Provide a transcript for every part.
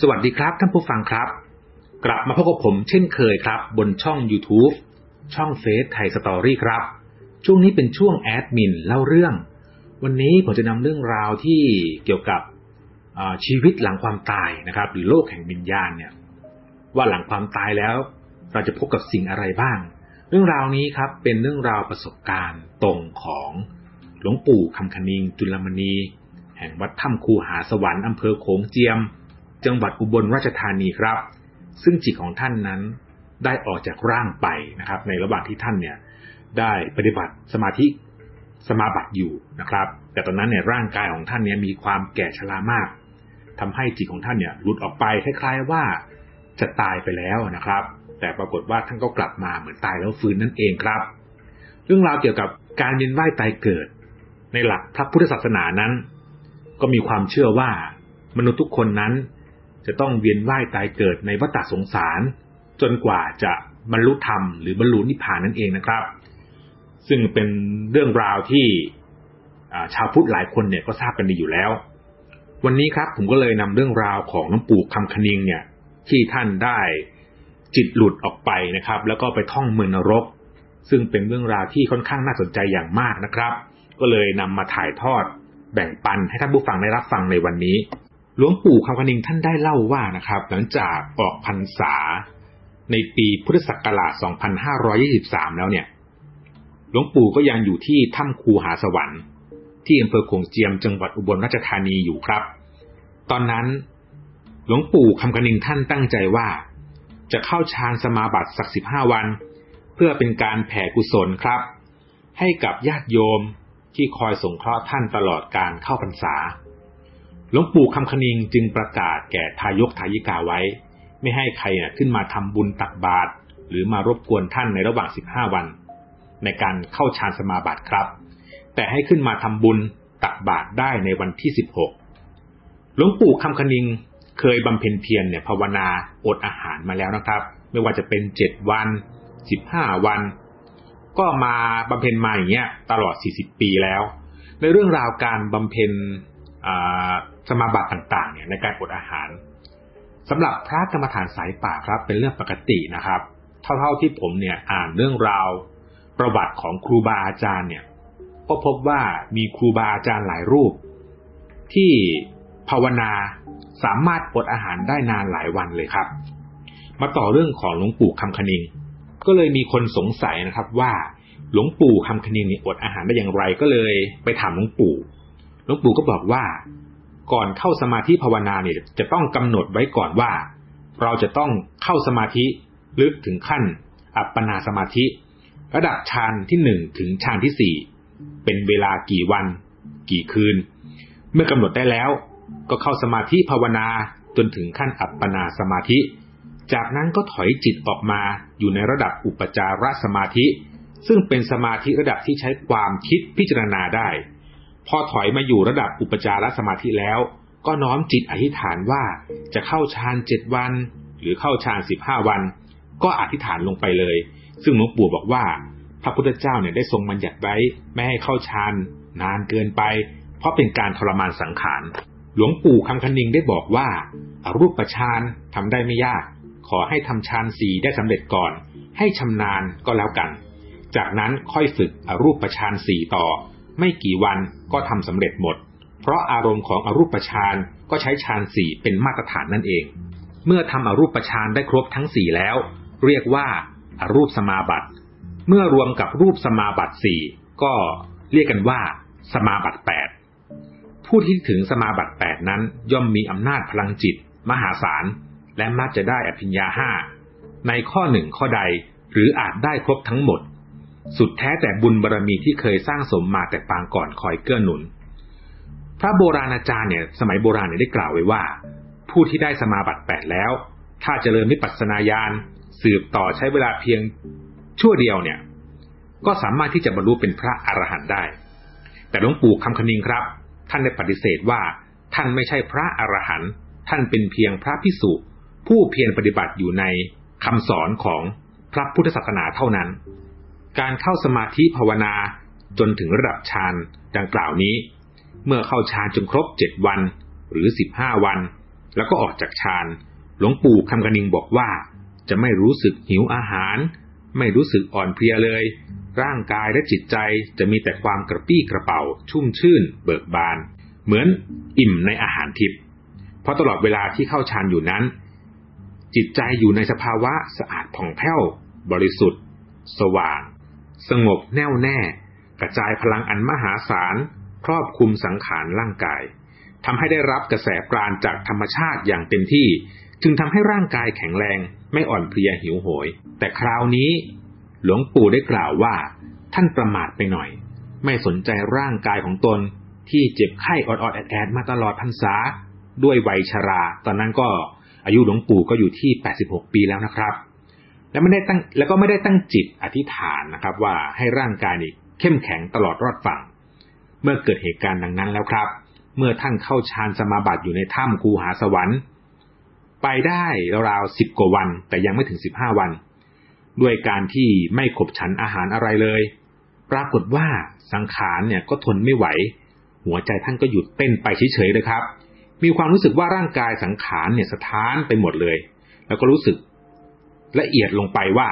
สวัสดีครับท่านผู้ฟังครับ กลับมาพบกับผมเช่นเคยครับ บนช่อง YouTube ช่องเฟซไทยสตอรี่ครับ ช่วงนี้เป็นช่วงแอดมินเล่าเรื่อง วันนี้ผมจะนำเรื่องราวที่เกี่ยวกับชีวิตหลังความตายนะครับ หรือโลกแห่งวิญญาณเนี่ย ว่าหลังความตายแล้ว เราจะพบกับสิ่งอะไรบ้าง เรื่องราวนี้ครับเป็นเรื่องราวประสบการณ์ตรงของหลวงปู่คำคณิงจุลมณี แห่งวัดถ้ำคูหาสวรรค์อำเภอโขงเจียม จังหวัดอุบลราชธานีครับ ซึ่งจิตของท่านนั้นได้ออกจากร่างไปนะครับ ในระหว่างที่ท่านเนี่ยได้ปฏิบัติสมาธิสมาบัติอยู่นะครับ แต่ตอนนั้นเนี่ยร่างกายของท่านเนี่ยมีความแก่ชรามากทำให้จิตของท่านเนี่ยหลุดออกไปคล้ายๆว่าจะตายไปแล้วนะครับ แต่ปรากฏว่าท่านก็กลับมาเหมือนตายแล้วฟื้นนั่นเองครับ เรื่องราวเกี่ยวกับการเวียนว่ายตายเกิด ในหลักพระพุทธศาสนานั้น ก็มีความเชื่อว่ามนุษย์ทุกคนนั้น จะต้องเวียนว่ายตายเกิดในวัฏสงสาร จนกว่าจะบรรลุธรรมหรือบรรลุนิพพานนั่นเองนะครับ ซึ่งเป็นเรื่องราวที่ชาวพุทธหลายคนเนี่ยก็ทราบกันดีอยู่แล้ว วันนี้ครับผมก็เลยนำเรื่องราวของน้องปู่คำคณิงเนี่ยที่ท่านได้จิตหลุดออกไปนะครับ แล้วก็ไปท่องเมืองนรก ซึ่งเป็นเรื่องราวที่ค่อนข้างน่าสนใจอย่างมากนะครับ ก็เลยนำมาถ่ายทอดแบ่งปันให้ท่านผู้ฟังได้รับฟังในวันนี้ หลวงปู่คำคณิงท่านได้เล่าว่านะครับ หลังจากออกพรรษาในปีพุทธศักราช 2523 แล้วเนี่ย หลวงปู่ก็ยังอยู่ที่ถ้ำคูหาสวรรค์ที่อำเภอโขงเจียมจังหวัดอุบลราชธานีอยู่ครับ ตอนนั้น หลวงปู่คำคณิงท่านตั้งใจว่า จะเข้าฌานสมาบัติสักสิบห้าวัน เพื่อเป็นการแผ่กุศลครับ ให้กับญาติโยมที่คอยสงเคราะห์ท่านตลอดการเข้าพรรษา หลวงปู่คำคณิงจึงประกาศแก่ทายกทายิกาไว้ ไม่ให้ใครขึ้นมาทำบุญตักบาตรหรือมารบกวนท่านในระหว่างสิบห้าวัน ในการเข้าฌานสมาบัติครับ แต่ให้ขึ้นมาทำบุญตักบาตรได้ในวันที่สิบหกหลวงปู่คำคณิงเคยบำเพ็ญเพียรเนี่ยภาวนาอดอาหารมาแล้วนะครับ ไม่ว่าจะเป็นเจ็ดวันสิบห้าวัน ก็มาบำเพ็ญมาอย่างเงี้ยตลอดสี่สิบปีแล้ว ในเรื่องราวการบำเพ็ญ สมาบัติต่างๆเนี่ยในการอดอาหารสำหรับพระกรรมฐานสายป่าครับ เป็นเรื่องปกตินะครับ เท่าๆที่ผมเนี่ยอ่านเรื่องราวประวัติของครูบาอาจารย์เนี่ยก็พบว่ามีครูบาอาจารย์หลายรูป ที่ภาวนาสามารถอดอาหารได้นานหลายวันเลยครับ มาต่อเรื่องของหลวงปู่คำคณิง ก็เลยมีคนสงสัยนะครับว่าหลวงปู่คำคณิงเนี่ยอดอาหารได้อย่างไรก็เลยไปถามหลวงปู่ หลวงปู่ก็บอกว่า ก่อนเข้าสมาธิภาวนาเนี่ยจะต้องกำหนดไว้ก่อนว่า เราจะต้องเข้าสมาธิลึกถึงขั้น อัปปนาสมาธิ ระดับฌานที่หนึ่งถึงฌานที่สี่เป็นเวลากี่วัน กี่คืน เมื่อกำหนดได้แล้ว ก็เข้าสมาธิภาวนาจนถึงขั้นอัปปนาสมาธิ จากนั้นก็ถอยจิตออกมาอยู่ในระดับอุปจารสมาธิ ซึ่งเป็นสมาธิระดับที่ใช้ความคิดพิจารณาได้ พอถอยมาอยู่ระดับอุปจารสมาธิแล้ว ก็น้อมจิตอธิษฐานว่าจะเข้าฌานเจ็ดวัน หรือเข้าฌานสิบห้าวัน ก็อธิษฐานลงไปเลย ซึ่งหลวงปู่บอกว่า พระพุทธเจ้าเนี่ยได้ทรงบัญญัติไว้ไม่ให้เข้าฌานนานเกินไป เพราะเป็นการทรมานสังขารหลวงปู่คำคณิงได้บอกว่าอารูปฌานทำได้ไม่ยาก ขอให้ทำฌานสี่ได้สำเร็จก่อน ให้ชำนาญก็แล้วกัน จากนั้นค่อยฝึกอรูปฌานสี่ต่อ ไม่กี่วันก็ทำสำเร็จหมด เพราะอารมณ์ของอรูปฌานก็ใช้ฌานสี่เป็นมาตรฐานนั่นเอง เมื่อทำอรูปฌานได้ครบทั้งสี่แล้ว เรียกว่าอารูปสมาบัติ เมื่อรวมกับรูปสมาบัติสี่ก็เรียกกันว่า สมาบัติแปดผู้ที่ถึงสมาบัติแปดนั้นย่อมมีอำนาจพลังจิต มหาศาล และมักจะได้อภิญญาห้าในข้อหนึ่งข้อใดหรืออาจได้ครบทั้งหมด สุดแท้แต่บุญบารรมีที่เคยสร้างสมมาแต่ปางก่อนคอยเกื้อหนุน พระโบราณอาจารย์เนี่ยสมัยโบราณเนี่ยได้กล่าวไว้ว่า ผู้ที่ได้สมาบัติแปดแล้ว ถ้าเจริญวิปัสสนาญาณสืบต่อใช้เวลาเพียงชั่วเดียวเนี่ย ก็สามารถที่จะบรรลุเป็นพระอรหันต์ได้ แต่หลวงปู่คำคณิงครับ ท่านได้ปฏิเสธว่าท่านไม่ใช่พระอรหันต์ท่านเป็นเพียงพระพิสุผู้เพียรปฏิบัติอยู่ในคำสอนของพระพุทธศาสนาเท่านั้น การเข้าสมาธิภาวนาจนถึงระดับฌานดังกล่าวนี้ เมื่อเข้าฌานจนครบเจ็ดวันหรือสิบห้าวัน แล้วก็ออกจากฌานหลวงปู่คำกนิงบอกว่า จะไม่รู้สึกหิวอาหาร ไม่รู้สึกอ่อนเพลียเลย ร่างกายและจิตใจจะมีแต่ความกระปี้กระเป๋า ชุ่มชื่น เบิกบาน เหมือนอิ่มในอาหารทิพย์เพราะตลอดเวลาที่เข้าฌานอยู่นั้น จิตใจอยู่ในสภาวะสะอาดผ่องแผ้ว บริสุทธิ์ สว่าง สงบแน่วแน่ กระจายพลังอันมหาศาล ครอบคุมสังขารร่างกายทำให้ได้รับกระแสปราณจากธรรมชาติอย่างเต็มที่ จึงทำให้ร่างกายแข็งแรงไม่อ่อนเพลียหิวโหย แต่คราวนี้ หลวงปู่ได้กล่าวว่า ท่านประมาทไปหน่อย ไม่สนใจร่างกายของตนที่เจ็บไข้ออดๆแอดๆมาตลอดพรรษา ด้วยวัยชรา ตอนนั้นก็อายุหลวงปู่ก็อยู่ที่ 86 ปีแล้วนะครับ และไม่ได้ตั้งแล้วก็ไม่ได้ตั้งจิตอธิษฐานนะครับ ว่าให้ร่างกายนี่เข้มแข็งตลอดรอดฝั่ง เมื่อเกิดเหตุการณ์ดังนั้นแล้วครับ เมื่อท่านเข้าฌานสมาบัติอยู่ในถ้ำคูหาสวรรค์ ไปได้ราวๆสิบกว่าวัน แต่ยังไม่ถึงสิบห้าวัน ด้วยการที่ไม่ขบฉันอาหารอะไรเลย ปรากฏว่าสังขารเนี่ยก็ทนไม่ไหว หัวใจท่านก็หยุดเต้นไปเฉยๆเลยครับ มีความรู้สึกว่าร่างกายสังขารเนี่ยสะท้านไปหมดเลย แล้วก็รู้สึก ละเอียดลงไปว่า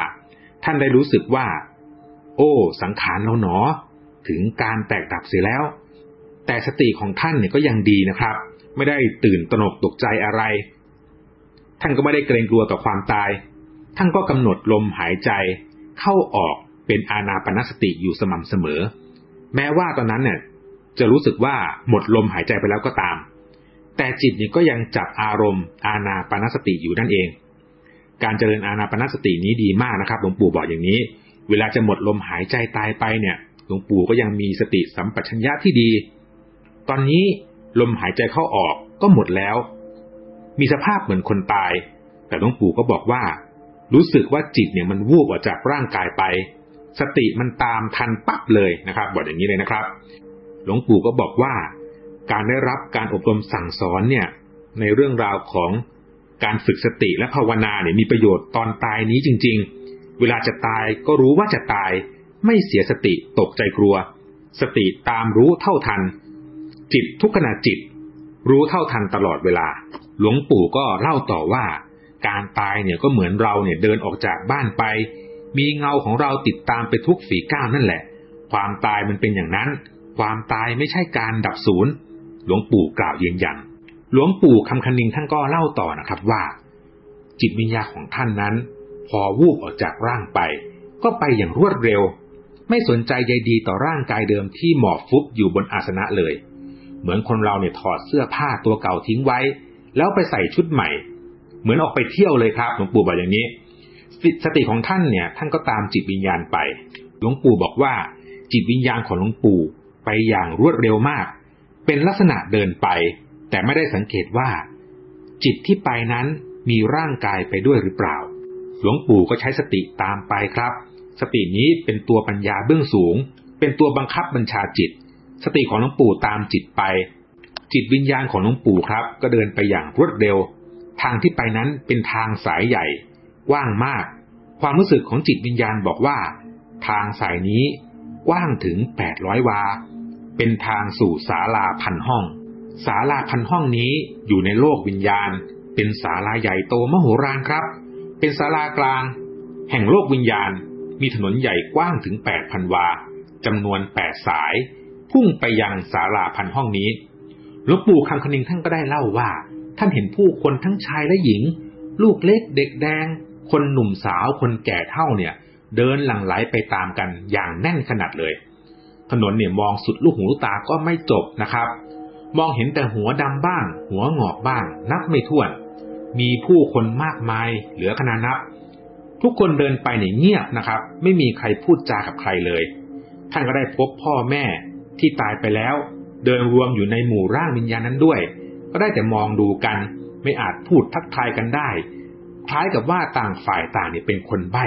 ท่านได้รู้สึกว่า โอ้ สังขารเราหนอ ถึงการแตกดับเสียแล้ว แต่สติของท่านเนี่ยก็ยังดีนะครับ ไม่ได้ตื่นตระหนกตกใจอะไร ท่านก็ไม่ได้เกรงกลัวต่อความตาย ท่านก็กำหนดลมหายใจ เข้าออกเป็นอานาปนสติอยู่สม่ำเสมอ แม้ว่าตอนนั้นเนี่ยจะรู้สึกว่าหมดลมหายใจไปแล้วก็ตาม แต่จิตนี่ก็ยังจับอารมณ์อาณาปณสติอยู่นั่นเอง การเจริญอาณาปณสตินี้ดีมากนะครับหลวงปู่บอกอย่างนี้ เวลาจะหมดลมหายใจตายไปเนี่ยหลวงปู่ก็ยังมีสติสัมปชัญญะที่ดี ตอนนี้ลมหายใจเข้าออกก็หมดแล้ว มีสภาพเหมือนคนตาย แต่หลวงปู่ก็บอกว่า รู้สึกว่าจิตเนี่ยมันวูบออกจากร่างกายไป สติมันตามทันปั๊บเลยนะครับ บอกอย่างนี้เลยนะครับ หลวงปู่ก็บอกว่า การได้รับการอบรมสั่งสอนเนี่ยในเรื่องราวของ การฝึกสติและภาวนาเนี่ยมีประโยชน์ตอนตายนี้จริง ๆ เวลาจะตายก็รู้ว่าจะตาย ไม่เสียสติตกใจกลัว สติตามรู้เท่าทัน จิตทุกขณะจิต รู้เท่าทันตลอดเวลา หลวงปู่ก็เล่าต่อว่า การตายเนี่ยก็เหมือนเราเนี่ยเดินออกจากบ้านไป มีเงาของเราติดตามไปทุกฝีก้าวนั่นแหละ ความตายมันเป็นอย่างนั้น ความตายไม่ใช่การดับศูนย์หลวงปู่กล่าวยืนยัน หลวงปู่คำคันนิงท่านก็เล่าต่อนะครับว่า จิตวิญญาณของท่านนั้น พอวูบออกจากร่างไป ก็ไปอย่างรวดเร็ว ไม่สนใจใยดีต่อร่างกายเดิมที่หมอบฟุบอยู่บนอาสนะเลย เหมือนคนเราเนี่ยถอดเสื้อผ้าตัวเก่าทิ้งไว้ แล้วไปใส่ชุดใหม่ เหมือนออกไปเที่ยวเลยครับหลวงปู่บอกอย่างนี้ สติของท่านเนี่ย ท่านก็ตามจิตวิญญาณไป หลวงปู่บอกว่า จิตวิญญาณของหลวงปู่ไปอย่างรวดเร็วมาก เป็นลักษณะเดินไป แต่ไม่ได้สังเกตว่า จิตที่ไปนั้นมีร่างกายไปด้วยหรือเปล่า หลวงปู่ก็ใช้สติตามไปครับ สตินี้เป็นตัวปัญญาเบื้องสูง เป็นตัวบังคับบัญชาจิต สติของหลวงปู่ตามจิตไป จิตวิญญาณของหลวงปู่ครับ ก็เดินไปอย่างรวดเร็ว ทางที่ไปนั้นเป็นทางสายใหญ่กว้างมาก ความรู้สึกของจิตวิญญาณบอกว่า ทางสายนี้กว้างถึงแปดร้อยวา เป็นทางสู่ศาลาพันห้อง ศาลาพันห้องนี้อยู่ในโลกวิญญาณ เป็นศาลาใหญ่โตมโหฬารครับ เป็นศาลากลาง แห่งโลกวิญญาณ มีถนนใหญ่กว้างถึงแปดพันวาจำนวนแปดสาย พุ่งไปยังศาลาพันห้องนี้หลวงปู่คำคณิงท่านก็ได้เล่าว่า ท่านเห็นผู้คนทั้งชายและหญิง ลูกเล็กเด็กแดง คนหนุ่มสาวคนแก่เท่าเนี่ย เดินหลั่งไหลไปตามกันอย่างแน่นขนาดเลย ถนนเนี่ยมองสุดลูกหูลูกตาก็ไม่จบนะครับ มองเห็นแต่หัวดำบ้าง หัวงอกบ้าง นับไม่ถ้วน มีผู้คนมากมายเหลือขนานับ ทุกคนเดินไปเนี่ยเงียบนะครับ ไม่มีใครพูดจากับใครเลย ท่านก็ได้พบพ่อแม่ที่ตายไปแล้ว เดินรวมอยู่ในหมู่ร่างวิญญาณนั้นด้วย ก็ได้แต่มองดูกัน ไม่อาจพูดทักทายกันได้ คล้ายกับว่าต่างฝ่ายต่างเนี่ยเป็นคนใบ้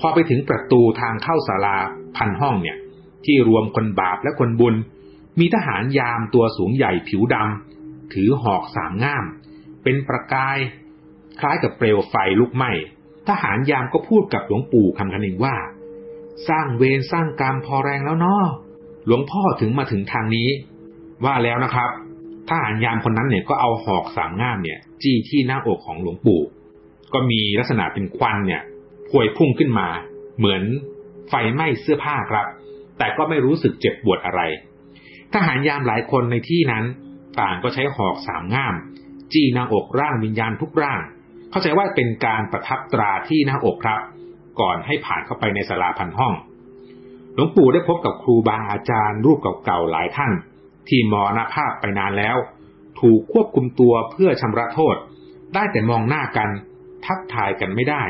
พอไปถึงประตูทางเข้าศาลาพันห้องเนี่ย ที่รวมคนบาปและคนบุญ มีทหารยามตัวสูงใหญ่ผิวดำถือหอกสามง่าม เป็นประกาย คล้ายกับเปลวไฟลุกไหม้ทหารยามก็พูดกับหลวงปู่คำคันเองว่า สร้างเวรสร้างกรรมพอแรงแล้วเนาะหลวงพ่อถึงมาถึงทางนี้ ว่าแล้วนะครับทหารยามคนนั้นเนี่ยก็เอาหอกสามง่ามเนี่ย จี้ที่หน้าอกของหลวงปู่ ก็มีลักษณะเป็นควันเนี่ยพวยพุ่งขึ้นมา เหมือนไฟไหม้เสื้อผ้าครับ แต่ก็ไม่รู้สึกเจ็บปวดอะไร ทหารยามหลายคนในที่นั้น ต่างก็ใช้หอกสามง่าม จี้หน้าอกร่างวิญญาณทุกร่าง เข้าใจว่าเป็นการประทับตราที่หน้าอกครับ ก่อนให้ผ่านเข้าไปในศาลาพันห้องหลวงปู่ได้พบกับครูบาอาจารย์รูปเก่าๆหลายท่าน ที่มรณภาพไปนานแล้ว ถูกควบคุมตัวเพื่อชำระโทษ ได้แต่มองหน้ากันทักทายกันไม่ได้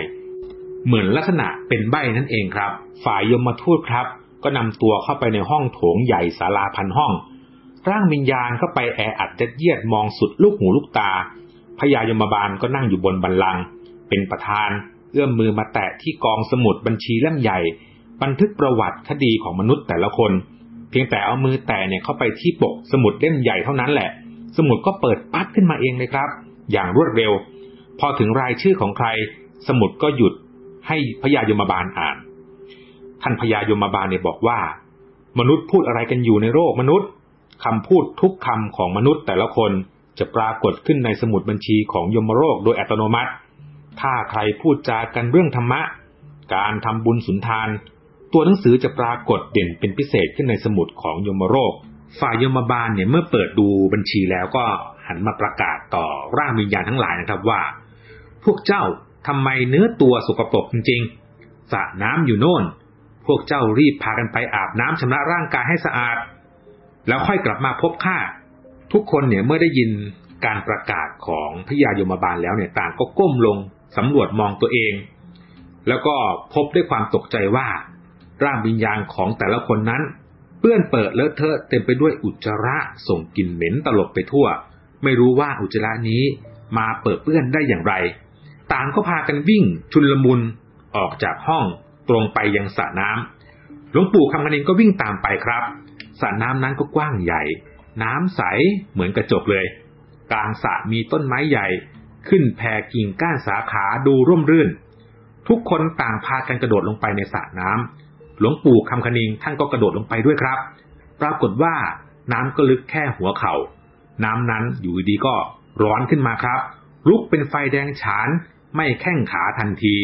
เหมือนลักษณะเป็นใบนั่นเองครับ ฝ่ายยมมาทูตครับ ก็นำตัวเข้าไปในห้องโถงใหญ่ศาลาพันห้อง ร่างวิญญาณก็ไปแออัดยัดเยียดมองสุดลูกหูลูกตาพญายมบาลก็นั่งอยู่บนบันลัง เป็นประธาน เอื้อมมือมาแตะที่กองสมุดบัญชีเล่มใหญ่ บันทึกประวัติคดีของมนุษย์แต่ละคน เพียงแต่เอามือแตะเนี่ยเข้าไปที่ปกสมุดเล่มใหญ่เท่านั้นแหละ สมุดก็เปิดปั๊ดขึ้นมาเองเลยครับ อย่างรวดเร็ว พอถึงรายชื่อของใคร สมุดก็หยุดให้พญายมบาลอ่าน ท่านพญายมบาลเนี่ยบอกว่า มนุษย์พูดอะไรกันอยู่ในโลกมนุษย์คำพูดทุกคำของมนุษย์แต่ละคนจะปรากฏขึ้นในสมุดบัญชีของยมโรคโดยอัตโนมัติ ถ้าใครพูดจากันเรื่องธรรมะ การทำบุญสุนทาน ตัวหนังสือจะปรากฏเด่นเป็นพิเศษขึ้นในสมุดของยมโรคฝ่ายยมบาลเนี่ยเมื่อเปิดดูบัญชีแล้วก็หันมาประกาศต่อร่างวิญญาณทั้งหลายนะครับว่า พวกเจ้าทำไมเนื้อตัวสกปรกจริงๆสระน้ำอยู่โน่น พวกเจ้ารีบพากันไปอาบน้ำชำระร่างกายให้สะอาด แล้วค่อยกลับมาพบข้าทุกคนเนี่ยเมื่อได้ยินการประกาศของพญายมบาลแล้วเนี่ยต่างก็ก้มลงสำรวจมองตัวเอง แล้วก็พบด้วยความตกใจว่า ร่างวิญญาณของแต่ละคนนั้น เปื้อนเปิดเลอะเทอะเต็มไปด้วยอุจจาระส่งกลิ่นเหม็นตลบไปทั่ว ไม่รู้ว่าอุจจาระนี้มาเปิดเปื้อนได้อย่างไร ต่างก็พากันวิ่งชุนลมุนออกจากห้อง ตรงไปยังสระน้ำหลวงปู่คำคณินก็วิ่งตามไปครับสระน้ำนั้นก็กว้างใหญ่ น้ำใสเหมือนกระจกเลย กลางสระมีต้นไม้ใหญ่ ขึ้นแผ่กิ่งก้านสาขาดูร่มรื่น ทุกคนต่างพากันกระโดดลงไปในสระน้ำหลวงปู่คำคณิงท่านก็กระโดดลงไปด้วยครับ ปรากฏว่าน้ำก็ลึกแค่หัวเขา่า น้ำนั้นอยู่ดีก็ร้อนขึ้นมาครับ ลุกเป็นไฟแดงฉาน ไม่แข้งขาทันที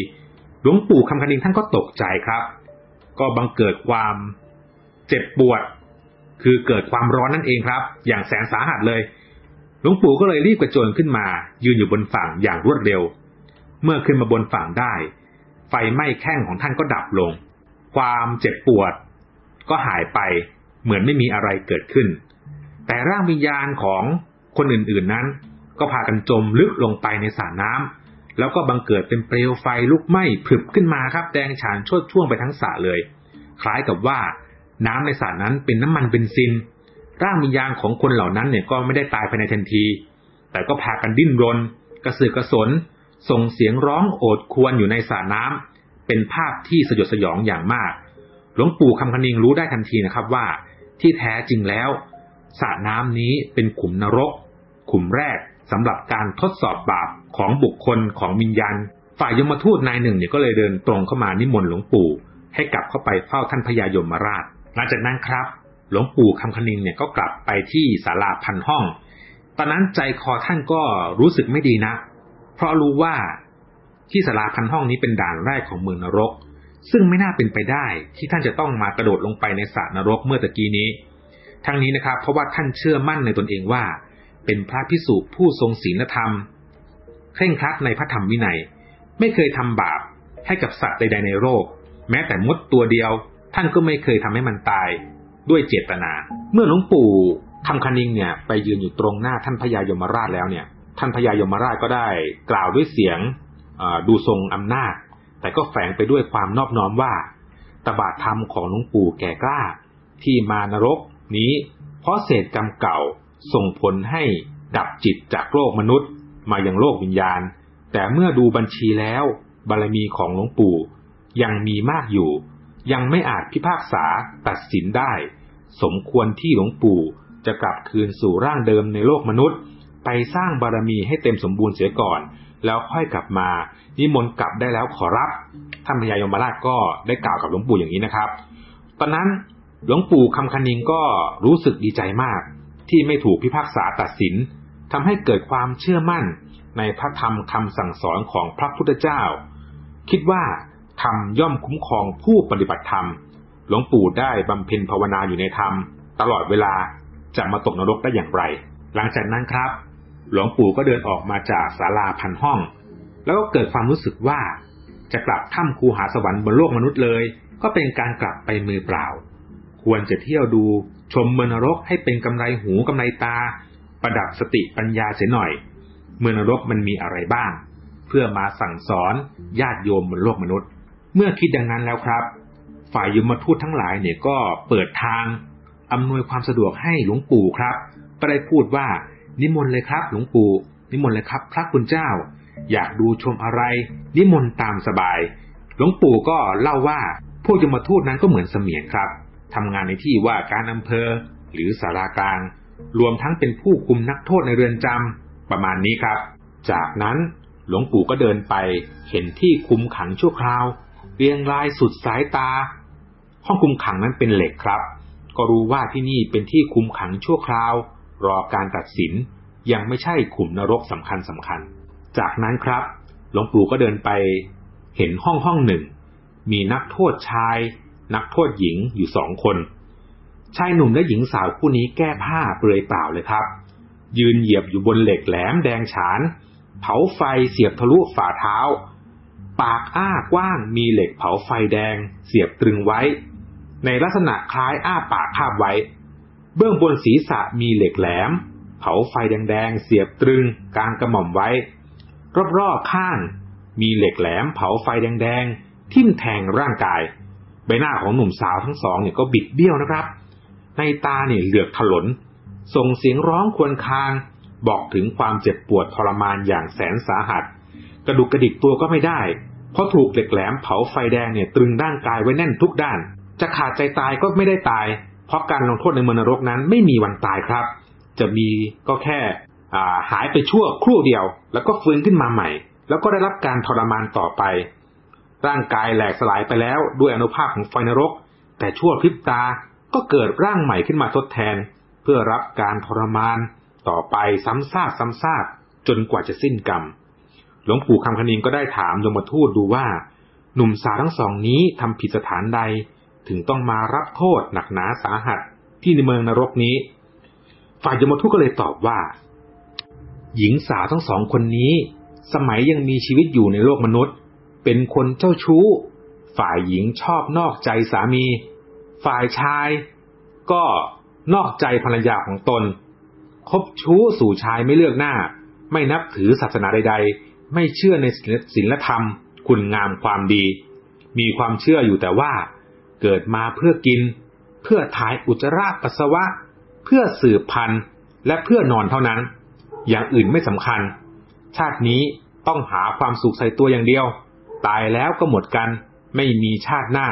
หลวงปู่คำคณิงท่านก็ตกใจครับ ก็บังเกิดความเจ็บปวด คือเกิดความร้อนนั่นเองครับ อย่างแสนสาหัสเลย หลวงปู่ก็เลยรีบกระโจนขึ้นมา ยืนอยู่บนฝั่งอย่างรวดเร็ว เมื่อขึ้นมาบนฝั่งได้ ไฟไหม้แข้งของท่านก็ดับลง ความเจ็บปวด ก็หายไปเหมือนไม่มีอะไรเกิดขึ้น แต่ร่างวิญญาณของคนอื่นๆนั้น ก็พากันจมลึกลงไปในสระน้ำ แล้วก็บังเกิดเป็นเปลวไฟลุกไหม้ผึบขึ้นมาครับแดงฉานชดช่วงไปทั้งสระเลย คล้ายกับว่าน้ำในสระนั้นเป็นน้ำมันเบนซิน ร่างวิญญาณของคนเหล่านั้นเนี่ยก็ไม่ได้ตายภายในทันที แต่ก็พากันดิ้นรน กระสือกระสน ส่งเสียงร้องโอดควรอยู่ในสระน้ำเป็นภาพที่สยดสยองอย่างมาก หลวงปู่คำคณิงรู้ได้ทันทีนะครับว่า ที่แท้จริงแล้วสระน้ำนี้เป็นขุมนรก ขุมแรก สำหรับการทดสอบบาปของบุคคลของวิญญาณ ฝ่ายยมทูตนายหนึ่งเนี่ยก็เลยเดินตรงเข้ามานิมนต์หลวงปู่ ให้กลับเข้าไปเฝ้าท่านพญายมราช หลังจากนั้นครับ หลวงปู่คำคณิงเนี่ยก็กลับไปที่ศาลาพันห้อง ตอนนั้นใจคอท่านก็รู้สึกไม่ดีนะ เพราะรู้ว่าที่ศาลาพันห้องนี้เป็นด่านแรกของเมืองนรก ซึ่งไม่น่าเป็นไปได้ที่ท่านจะต้องมากระโดดลงไปในสระนรกเมื่อตะกี้นี้ ทั้งนี้นะครับ เพราะว่าท่านเชื่อมั่นในตนเองว่า เป็นพระพิสุผู้ทรงศีลธรรมเคร่งครัดในพระธรรมวินัย ไม่เคยทำบาปให้กับสัตว์ใดๆในโลกแม้แต่มดตัวเดียว ท่านก็ไม่เคยทำให้มันตายด้วยเจตนา เมื่อหลวงปู่คำคณิงเนี่ย ไปยืนอยู่ตรงหน้าท่านพญายมราชแล้วเนี่ย ท่านพญายมราชก็ได้กล่าวด้วยเสียงดูทรงอำนาจ แต่ก็แฝงไปด้วยความนอบน้อมว่าตบะธรรมของหลวงปู่แก่กล้า ที่มานรกนี้ เพราะเศษกรรมเก่า ส่งผลให้ดับจิตจากโลกมนุษย์ มายังโลกวิญญาณ แต่เมื่อดูบัญชีแล้ว บารมีของหลวงปู่ ยังมีมากอยู่ ยังไม่อาจพิพากษาตัดสินได้ สมควรที่หลวงปู่จะกลับคืนสู่ร่างเดิมในโลกมนุษย์ ไปสร้างบารมีให้เต็มสมบูรณ์เสียก่อน แล้วค่อยกลับมานิมนต์กลับได้แล้วขอรับท่านพญายมราชก็ได้กล่าวกับหลวงปู่อย่างนี้นะครับ ตอนนั้นหลวงปู่คำคณิงก็รู้สึกดีใจมาก ที่ไม่ถูกพิพากษาตัดสินทำให้เกิดความเชื่อมั่นในพระธรรมคำสั่งสอนของพระพุทธเจ้า คิดว่าธรรมย่อมคุ้มครองผู้ปฏิบัติธรรม หลวงปู่ได้บำเพ็ญภาวนาอยู่ในธรรม ตลอดเวลาจะมาตกนรกได้อย่างไร หลังจากนั้นครับ หลวงปู่ก็เดินออกมาจากศาลาพันห้อง แล้วก็เกิดความรู้สึกว่า จะกลับถ้ำคูหาสวรรค์บนโลกมนุษย์เลย ก็เป็นการกลับไปมือเปล่า ควรจะเที่ยวดูชมเมืองนรกให้เป็นกำไรหูกำไรตา ประดับสติปัญญาเสียหน่อย เมืองนรกมันมีอะไรบ้าง เพื่อมาสั่งสอนญาติโยมบนโลกมนุษย์ เมื่อคิดดังนั้นแล้วครับ ฝ่ายยมทูตทั้งหลายเนี่ยก็เปิดทางอำนวยความสะดวกให้หลวงปู่ครับ ก็ได้พูดว่านิมนต์เลยครับ หลวงปู่ นิมนต์เลยครับ พระคุณเจ้า อยากดูชมอะไร นิมนต์ตามสบาย หลวงปู่ก็เล่าว่าพวกยมทูตนั้นก็เหมือนเสมียนครับ ทำงานในที่ว่าการอำเภอ หรือสารากลาง รวมทั้งเป็นผู้คุมนักโทษในเรือนจำประมาณนี้ครับ จากนั้นหลวงปู่ก็เดินไปเห็นที่คุมขังชั่วคราว เรียงรายสุดสายตา ห้องคุมขังนั้นเป็นเหล็กครับ ก็รู้ว่าที่นี่เป็นที่คุมขังชั่วคราว รอการตัดสินยังไม่ใช่ขุมนรกสำคัญสำคัญ จากนั้นครับ หลวงปู่ก็เดินไป เห็นห้องห้องหนึ่ง มีนักโทษชาย นักโทษหญิงอยู่สองคน ชายหนุ่มและหญิงสาวคู่นี้แก้ผ้าเปลือยเปล่าเลยครับ ยืนเหยียบอยู่บนเหล็กแหลมแดงฉาน เผาไฟเสียบทะลุฝ่าเท้า ปากอ้ากว้างมีเหล็กเผาไฟแดง เสียบตรึงไว้ ในลักษณะคล้ายอ้าปากคาบไว้ เบื้องบนศีรษะมีเหล็กแหลม เผาไฟแดงๆเสียบตรึงกลางกระหม่อมไว้ รอบๆข้างมีเหล็กแหลมเผาไฟแดงๆทิ่มแทงร่างกาย ใบหน้าของหนุ่มสาวทั้งสองเนี่ยก็บิดเบี้ยวนะครับ ในตาเนี่ยเหลือกถลน ส่งเสียงร้องควนคาง บอกถึงความเจ็บปวดทรมานอย่างแสนสาหัส กระดุกกระดิกตัวก็ไม่ได้ เพราะถูกเหล็กแหลมเผาไฟแดงเนี่ยตรึงด้านกายไว้แน่นทุกด้าน จะขาดใจตายก็ไม่ได้ตาย เพราะการลงโทษในเมืองนรกนั้นไม่มีวันตายครับ จะมีก็แค่หายไปชั่วครู่เดียว แล้วก็ฟื้นขึ้นมาใหม่ แล้วก็ได้รับการทรมานต่อไป ร่างกายแหลกสลายไปแล้วด้วยอนุภาคของไฟนรก แต่ชั่วพริบตาก็เกิดร่างใหม่ขึ้นมาทดแทน เพื่อรับการทรมาน ต่อไปซ้ำซากซ้ำซากจนกว่าจะสิ้นกรรม หลวงปู่คำคณิงก็ได้ถามยมทูตดูว่า หนุ่มสาวทั้งสองนี้ทำผิดสถานใด ถึงต้องมารับโทษหนักหนาสาหัสที่ในเมืองนรกนี้ ฝ่ายยมทูตก็เลยตอบว่า หญิงสาวทั้งสองคนนี้ สมัยยังมีชีวิตอยู่ในโลกมนุษย์ เป็นคนเจ้าชู้ ฝ่ายหญิงชอบนอกใจสามี ฝ่ายชายก็นอกใจภรรยาของตน คบชู้สู่ชายไม่เลือกหน้า ไม่นับถือศาสนาใด ๆ ไม่เชื่อในศีลธรรม คุณงามความดี มีความเชื่ออยู่แต่ว่า เกิดมาเพื่อกิน เพื่อถ่ายอุจจาระปัสสาวะ เพื่อสืบพันธุ์ และเพื่อนอนเท่านั้น อย่างอื่นไม่สำคัญ ชาตินี้ต้องหาความสุขใส่ตัวอย่างเดียว ตายแล้วก็หมดกัน ไม่มีชาติหน้า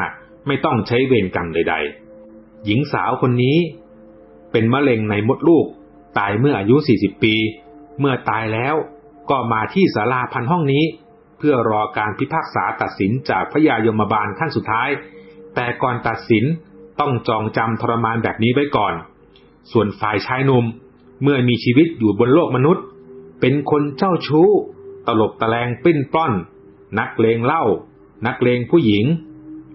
ไม่ต้องใช้เวรกรรมใด ๆ หญิงสาวคนนี้ เป็นมะเร็งในมดลูก ตายเมื่ออายุ 40 ปี เมื่อตายแล้วก็มาที่ศาลาพันห้องนี้ เพื่อรอการพิพากษาตัดสินจากพระยายมบาลขั้นสุดท้าย แต่ก่อนตัดสินต้องจองจำทรมานแบบนี้ไว้ก่อน ส่วนฝ่ายชายหนุ่มเมื่อมีชีวิตอยู่บนโลกมนุษย์ เป็นคนเจ้าชู้ ตลบตะแลงปิ้นปล้อน นักเลงเล่านักเลงผู้หญิง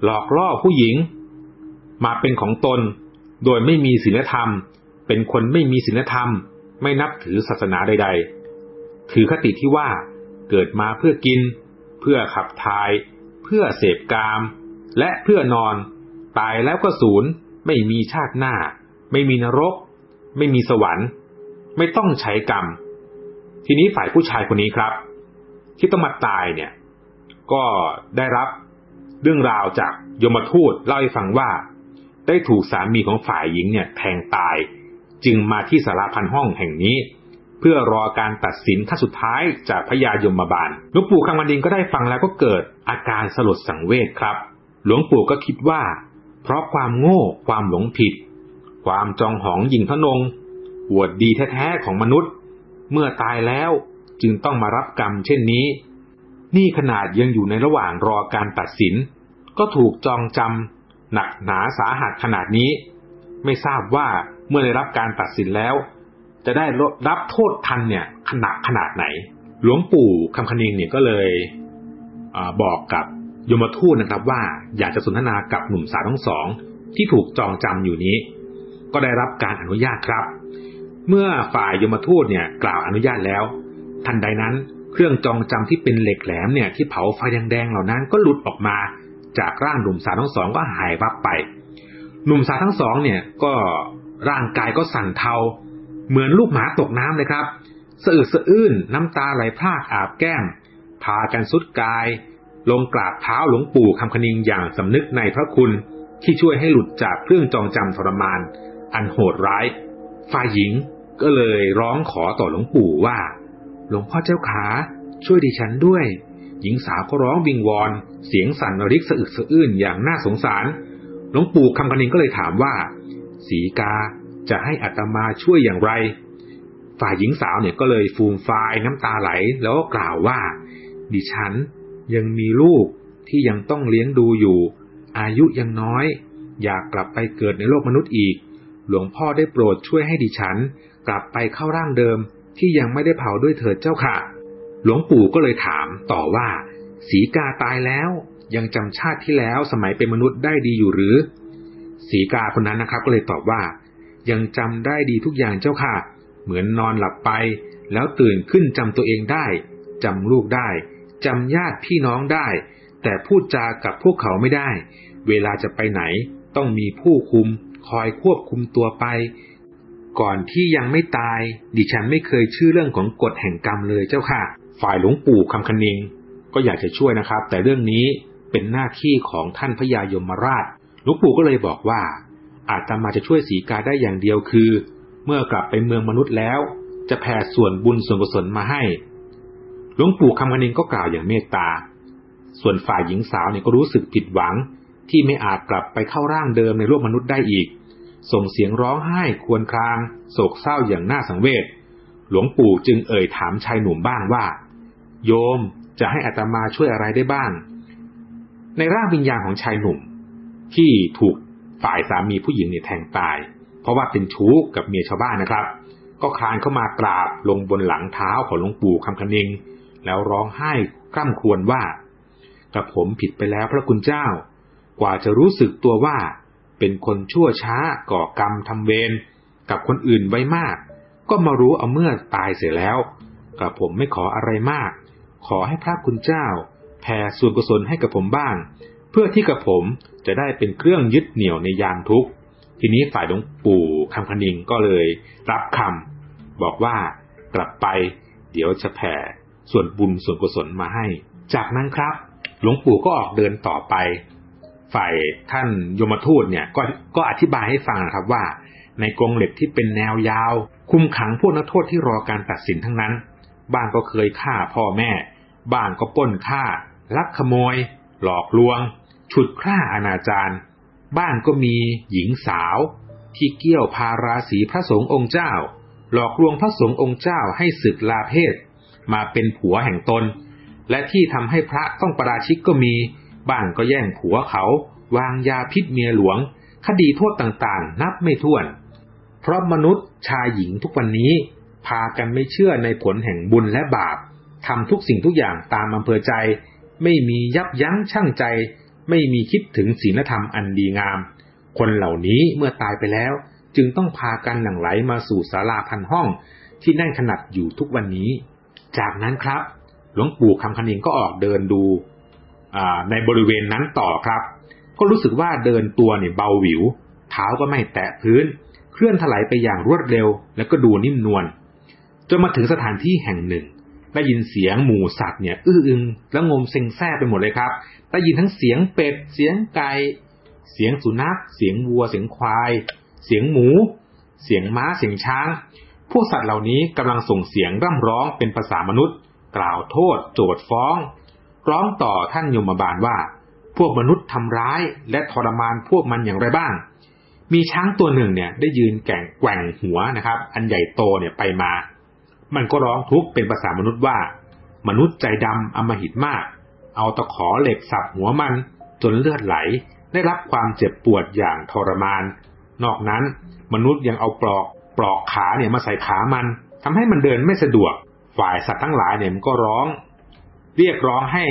หลอกล่อผู้หญิง มาเป็นของตน โดยไม่มีศีลธรรม เป็นคนไม่มีศีลธรรม ไม่นับถือศาสนาใด ๆ ถือคติที่ว่าเกิดมาเพื่อกิน เพื่อขับทาย เพื่อเสพกาม และเพื่อนอน ตายแล้วก็สูญไม่มีชาติหน้า ไม่มีนรก ไม่มีสวรรค์ ไม่ต้องใช้กรรม ทีนี้ฝ่ายผู้ชายคนนี้ครับ ที่ต้องมาตายเนี่ย ก็ได้รับเรื่องราวจากยมทูตเล่าให้ฟังว่า ได้ถูกสามีของฝ่ายหญิงเนี่ยแทงตาย จึงมาที่สาราพันห้องแห่งนี้ เพื่อรอการตัดสินขั้นสุดท้ายจากพระยายมบาลหลวงปู่คำวันดินก็ได้ฟังแล้วก็เกิดอาการสลดสังเวชครับ หลวงปู่ก็คิดว่า เพราะความโง่ความหลงผิด ความจองหองหยิ่งทนงหวดดีแท้ๆของมนุษย์ เมื่อตายแล้วจึงต้องมารับกรรมเช่นนี้ นี่ขนาดยังอยู่ในระหว่างรอการตัดสิน ก็ถูกจองจำหนักหนาสาหัสขนาดนี้ ไม่ทราบว่าเมื่อได้รับการตัดสินแล้ว จะได้รับโทษทันเนี่ยขนาดขนาดไหน หลวงปู่คำคณิงเนี่ยก็เลยอบอกกับยมทูตนะครับว่าอยากจะสนทนากับหนุ่มสาวทั้งสอง ที่ถูกจองจำอยู่นี้ ก็ได้รับการอนุญาตครับ เมื่อฝ่ายยมทูตเนี่ยกล่าวอนุญาตแล้ว ทันใดนั้น เครื่องจองจำที่เป็นเหล็กแหลมเนี่ยที่เผาไฟแดงๆเหล่านั้นก็หลุดออกมา จากร่างหนุ่มสาวทั้งสองก็หายวับไป หนุ่มสาวทั้งสองเนี่ยก็ร่างกายก็สั่นเทา เหมือนลูกหมาตกน้ำเลยครับสะอึกสะอื้นน้ำตาไหลพรากอาบแก้ม พากันสุดกาย ลงกราบเท้าหลวงปู่คำคณิงอย่างสำนึกในพระคุณที่ช่วยให้หลุดจากเครื่องจองจำทรมาน อันโหดร้าย ฝ่ายหญิงก็เลยร้องขอต่อหลวงปู่ว่า หลวงพ่อเจ้าขา ช่วยดิฉันด้วย หญิงสาวก็ร้องวิงวอน เสียงสั่นริกสะอึกสะอื้นอย่างน่าสงสาร หลวงปู่คำคณิงก็เลยถามว่า สีกาจะให้อัตมาช่วยอย่างไร ฝ่ายหญิงสาวเนี่ยก็เลยฟูมฟายน้ำตาไหลแล้วก็กล่าวว่า ดิฉันยังมีลูกที่ยังต้องเลี้ยงดูอยู่ อายุยังน้อย อยากกลับไปเกิดในโลกมนุษย์อีก หลวงพ่อได้โปรดช่วยให้ดิฉัน กลับไปเข้าร่างเดิม ที่ยังไม่ได้เผาด้วยเถิดเจ้าค่ะ หลวงปู่ก็เลยถามต่อว่า สีกาตายแล้ว ยังจำชาติที่แล้วสมัยเป็นมนุษย์ได้ดีอยู่หรือ สีกาคนนั้นนะครับก็เลยตอบว่า ยังจำได้ดีทุกอย่างเจ้าค่ะ เหมือนนอนหลับไป แล้วตื่นขึ้นจำตัวเองได้จำลูกได้จำญาติพี่น้องได้ แต่พูดจากับพวกเขาไม่ได้ เวลาจะไปไหน ต้องมีผู้คุม คอยควบคุมตัวไป ก่อนที่ยังไม่ตาย ดิฉันไม่เคยเชื่อเรื่องของกฎแห่งกรรมเลยเจ้าค่ะ ฝ่ายหลวงปู่คำคณิง ก็อยากจะช่วยนะครับ แต่เรื่องนี้เป็นหน้าที่ของท่านพญายมราชหลวงปู่ก็เลยบอกว่า อาตมาจะช่วยสีกาได้อย่างเดียวคือ เมื่อกลับไปเมืองมนุษย์แล้ว จะแผ่ส่วนบุญส่วนกุศลมาให้หลวงปู่คำคณินก็กล่าวอย่างเมตตา ส่วนฝ่ายหญิงสาวเนี่ยก็รู้สึกผิดหวัง ที่ไม่อาจกลับไปเข้าร่างเดิมในโลกมนุษย์ได้อีก ส่งเสียงร้องไห้ควรคราง โศกเศร้าอย่างน่าสังเวช หลวงปู่จึงเอ่ยถามชายหนุ่มบ้างว่า โยมจะให้อัตมาช่วยอะไรได้บ้าง ในร่างวิญญาณของชายหนุ่ม ที่ถูกฝ่ายสามีผู้หญิงเนี่ยแทงตาย เพราะว่าเป็นชู้กับเมียชาวบ้านนะครับ ก็คลานเข้ามากราบลงบนหลังเท้าของหลวงปู่คำคณิง แล้วร้องไห้กล้ำควรว่า กระผมผิดไปแล้วพระคุณเจ้า กว่าจะรู้สึกตัวว่า เป็นคนชั่วช้าก่อกรรมทำเวรกับคนอื่นไว้มาก ก็มารู้เอาเมื่อตายเสียแล้วกระผมไม่ขออะไรมาก ขอให้พระคุณเจ้าแผ่ส่วนกุศลให้กับผมบ้าง เพื่อที่กับผมจะได้เป็นเครื่องยึดเหนี่ยวในยามทุกข์ทีนี้ฝ่ายหลวงปู่คำคณิงก็เลยรับคำบอกว่ากลับไปเดี๋ยวจะแผ่ส่วนบุญส่วนกุศลมาให้ จากนั้นครับ หลวงปู่ก็ออกเดินต่อไป ฝ่ายท่านยมทูตเนี่ยก็ก็อธิบายให้ฟังนะครับว่า ในกรงเหล็กที่เป็นแนวยาว คุมขังพวกนักโทษที่รอการตัดสินทั้งนั้น บ้างก็เคยฆ่าพ่อแม่ บ้างก็ป้นฆ่า ลักขโมย หลอกลวง ฉุดฆ่าอนาจารบ้านก็มีหญิงสาว ที่เกี่ยวพาราศีพระสงฆ์องค์เจ้า หลอกลวงพระสงฆ์องค์เจ้าให้ศึกลาเพศ มาเป็นผัวแห่งตน และที่ทำให้พระต้องประราชิกก็มี บ้านก็แย่งผัวเขา วางยาพิษเมียหลวง คดีโทษต่างๆ นับไม่ถ้วน เพราะมนุษย์ชายหญิงทุกวันนี้ พากันไม่เชื่อในผลแห่งบุญและบาปทำทุกสิ่งทุกอย่างตามอำเภอใจ ไม่มียับยั้งชั่งใจ ไม่มีคิดถึงศีลธรรมอันดีงาม คนเหล่านี้เมื่อตายไปแล้ว จึงต้องพากันหลั่งไหลมาสู่ศาลาพันห้องที่นั่งขนาดอยู่ทุกวันนี้ จากนั้นครับ หลวงปู่คำคณิงก็ออกเดินดู ในบริเวณนั้นต่อครับ ก็รู้สึกว่าเดินตัวเนี่ยเบาหวิว เท้าก็ไม่แตะพื้น เคลื่อนถลายไปอย่างรวดเร็ว แล้วก็ดูนิ่มนวลจนมาถึงสถานที่แห่งหนึ่งได้ยินเสียงหมูสัตว์เนี่ยอื้ออึงแล้วงมเซ็งแซ่ไปหมดเลยครับได้ยินทั้งเสียงเป็ดเสียงไก่เสียงสุนัข เสียงวัว เสียงควาย เสียงหมู เสียงม้าเสียงช้าง พวกสัตว์เหล่านี้กำลังส่งเสียงร่ำร้องเป็นภาษามนุษย์ กล่าวโทษ โจดฟ้อง ร้องต่อท่านยมบาลว่า พวกมนุษย์ทำร้ายและทรมานพวกมันอย่างไรบ้าง มีช้างตัวหนึ่งเนี่ย ได้ยืนแก่งแกว่งหัวนะครับ อันใหญ่โตเนี่ยไปมา มันก็ร้องทุกข์เป็นภาษามนุษย์ว่า มนุษย์ใจดำอมหิตมาก เอาตะขอเหล็กสับหัวมัน จนเลือดไหล ได้รับความเจ็บปวดอย่างทรมาน นอกนั้นมนุษย์ยังเอาปลอกปลอกขาเนี่ยมาใส่ขามันทำให้มันเดินไม่สะดวก ฝ่ายสัตว์ทั้งหลายเนี่ยมันก็ร้อง เรียกร้องให้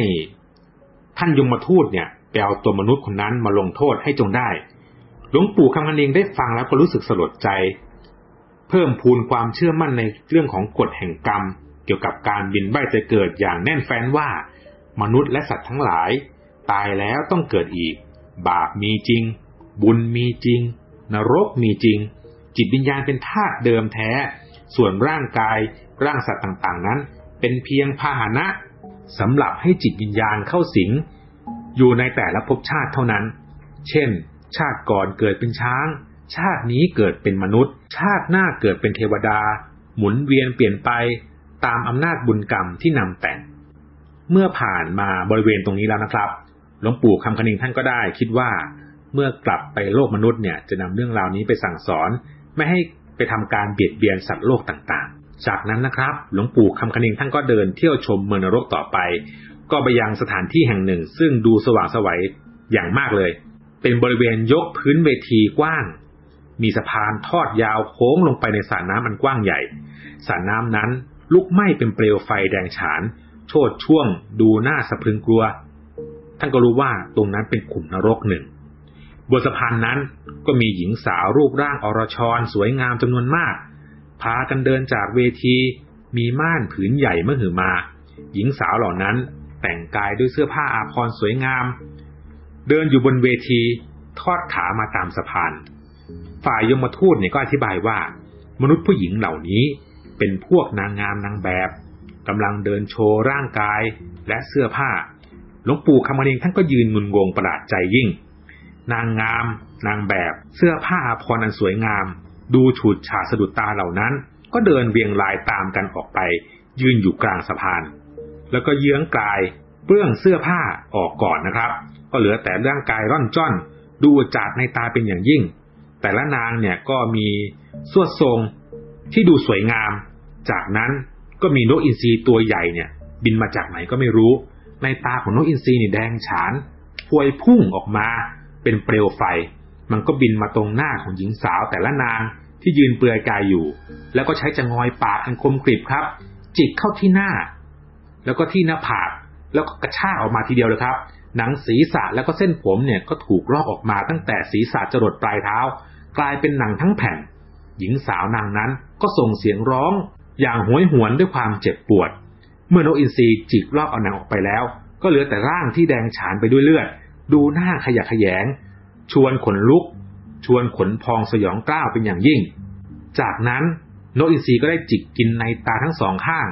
ท่านยมทูตเนี่ยไปเอาตัวมนุษย์คนนั้นมาลงโทษให้จงได้ หลวงปู่คำพันเองได้ฟังแล้วก็รู้สึกสลดใจ เพิ่มพูนความเชื่อมั่นในเรื่องของกฎแห่งกรรม เกี่ยวกับการบินใบจะเกิดอย่างแน่นแฟ้นว่า มนุษย์และสัตว์ทั้งหลาย ตายแล้วต้องเกิดอีก บาปมีจริง บุญมีจริง นรกมีจริง จิตวิญญาณเป็นธาตุเดิมแท้ ส่วนร่างกายร่างสัตว์ต่างๆนั้น เป็นเพียงพาหนะ สำหรับให้จิตวิญญาณเข้าสิง อยู่ในแต่ละภพชาติเท่านั้น เช่น ชาติก่อนเกิดเป็นช้าง ชาตินี้เกิดเป็นมนุษย์ ชาติหน้าเกิดเป็นเทวดา หมุนเวียนเปลี่ยนไปตามอำนาจบุญกรรมที่นำแต่ง เมื่อผ่านมาบริเวณตรงนี้แล้วนะครับ หลวงปู่คำคณิงท่านก็ได้คิดว่าเมื่อกลับไปโลกมนุษย์เนี่ยจะนำเรื่องราวนี้ไปสั่งสอน ไม่ให้ไปทำการเบียดเบียนสัตว์โลกต่างๆ จากนั้นนะครับ หลวงปู่คำคณิงท่านก็เดินเที่ยวชมเมืองนรกต่อไป ก็ไปยังสถานที่แห่งหนึ่ง ซึ่งดูสว่างสวัยอย่างมากเลย เป็นบริเวณยกพื้นเวทีกว้าง มีสะพานทอดยาวโค้งลงไปในสระน้ำอันกว้างใหญ่สระน้ำนั้นลุกไหม้เป็นเปลวไฟแดงฉาน โชดช่วง ดูหน้าสะพรึงกลัว ท่านก็รู้ว่าตรงนั้นเป็นขุมนรกหนึ่ง บนสะพานนั้นก็มีหญิงสาวรูปร่างอรชรสวยงามจำนวนมาก พากันเดินจากเวที มีม่านผืนใหญ่เมื่อหือมา หญิงสาวเหล่านั้นแต่งกายด้วยเสื้อผ้าอาภรณ์สวยงาม เดินอยู่บนเวทีทอดขามาตามสะพาน ฝ่ายยมทูตเนี่ยก็อธิบายว่า มนุษย์ผู้หญิงเหล่านี้เป็นพวกนางงามนางแบบกำลังเดินโชว์ร่างกายและเสื้อผ้าหลวงปู่คำมณีท่านก็ยืนงุนงงประหลาดใจยิ่ง นางงาม นางแบบ เสื้อผ้าอาภรณ์อันสวยงาม ดูฉูดฉาดสะดุดตาเหล่านั้น ก็เดินเวียงลายตามกันออกไป ยืนอยู่กลางสะพาน แล้วก็เยื้องกายเปื้องเสื้อผ้าออกก่อนนะครับ ก็เหลือแต่ร่างกายร่อนจ้อน ดูจัดในตาเป็นอย่างยิ่ง แต่ละนางเนี่ยก็มีสวดทรงที่ดูสวยงาม จากนั้นก็มีนกอินทรีตัวใหญ่เนี่ย บินมาจากไหนก็ไม่รู้ ในตาของนกอินทรีนี่แดงฉานพวยพุ่งออกมาเป็นเปลวไฟ มันก็บินมาตรงหน้าของหญิงสาวแต่ละนางที่ยืนเปลือยกายอยู่ แล้วก็ใช้จะงอยปากอันคมกริบครับ จิกเข้าที่หน้า แล้วก็ที่หน้าผากแล้วก็กระชากออกมาทีเดียวเลยครับ หนังศีรษะแล้วก็เส้นผมเนี่ยก็ถูกลอกออกมาตั้งแต่ศีรษะจรดปลายเท้า กลายเป็นหนังทั้งแผ่น หญิงสาวนางนั้นก็ส่งเสียงร้อง อย่างหวยหวนด้วยความเจ็บปวด เมื่อนกอินทรีจิกลอกเอาหนังออกไปแล้ว ก็เหลือแต่ร่างที่แดงฉานไปด้วยเลือด ดูหน้าขยะขยง ชวนขนลุก ชวนขนพองสยองกล้าวเป็นอย่างยิ่ง จากนั้นนกอินทรีก็ได้จิกกินในตาทั้งสองข้าง